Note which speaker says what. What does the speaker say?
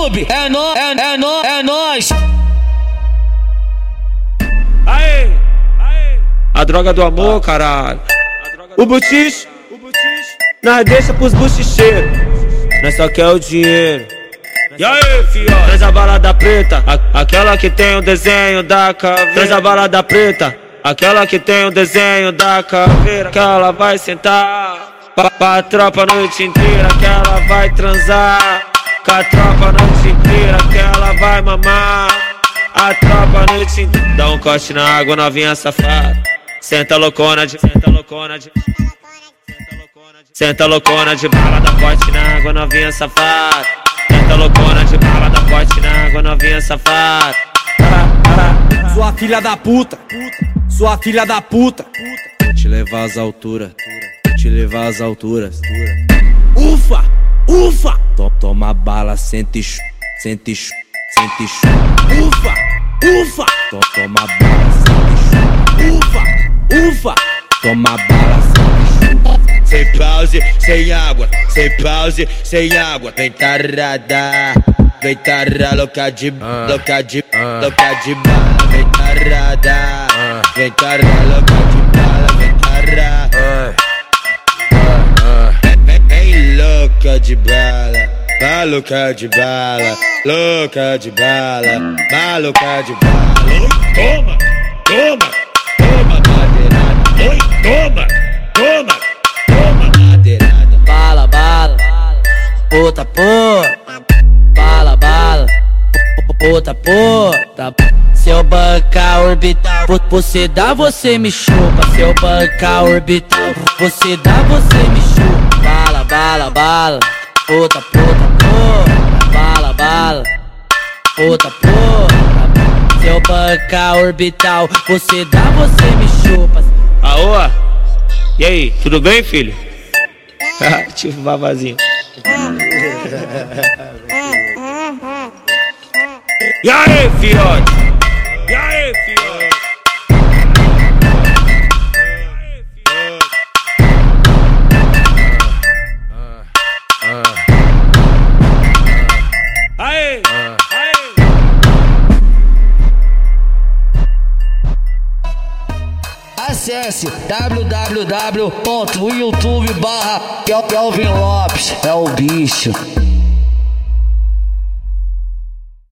Speaker 1: YouTube. É nó, é, é nó, é nós.
Speaker 2: Aê, aê. A droga do amor, caralho. O butiche, nós deixa pros buchicheiros. Nós só quer o dinheiro. E aí, fiote? Traz a balada preta, a- aquela que tem o desenho da caveira. Traz a balada preta, aquela que tem o desenho da caveira. Que ela vai sentar pra, pra tropa a noite inteira. Que ela vai transar com a tropa a noite inteira. Que ela vai mamar a tropa a noite inteira. Dá um corte na água, novinha safada. Senta loucona de, senta loucona de. Senta loucona de bala, dá corte na água, novinha safada. Senta loucona de bala, dá corte na água, novinha safada.
Speaker 3: Sua filha da puta, sua filha da puta.
Speaker 4: Te levar às alturas, te levar às alturas.
Speaker 3: Ufa, ufa,
Speaker 4: To- Toma bala, sente chu, sente chu, sente chu.
Speaker 3: ufa, ufa,
Speaker 4: To- Toma bala, sente chu,
Speaker 3: ufa, ufa.
Speaker 4: toma bala, sente chu.
Speaker 5: Sem pause, sem água, sem pause, sem água. Vem tarada, vem tarada, louca de, louca de, louca de bala. Vem tarada, vem tarada, louca de bala. Vem tarada, louca de bala. Maluca de bala, louca de bala, maluca de bala. Toma, toma, toma, madeirada. Oi, toma, toma, toma, madeirada.
Speaker 6: Bala, bala, puta, puta, bala, bala, puta, puta. Se eu bancar orbital, vo- você dá, você me chupa. Se eu bancar orbital, você dá, você me chupa. Bala, bala, puta, puta, puta, bala, bala, puta, puta. Se eu bancar orbital, você dá, você me chupa.
Speaker 2: Aô, e aí, tudo bem, filho? tipo babazinho. E aí, fiote? E aí, fiote?
Speaker 1: Acesse www.youtube barra Kelvin Lopes. É o bicho.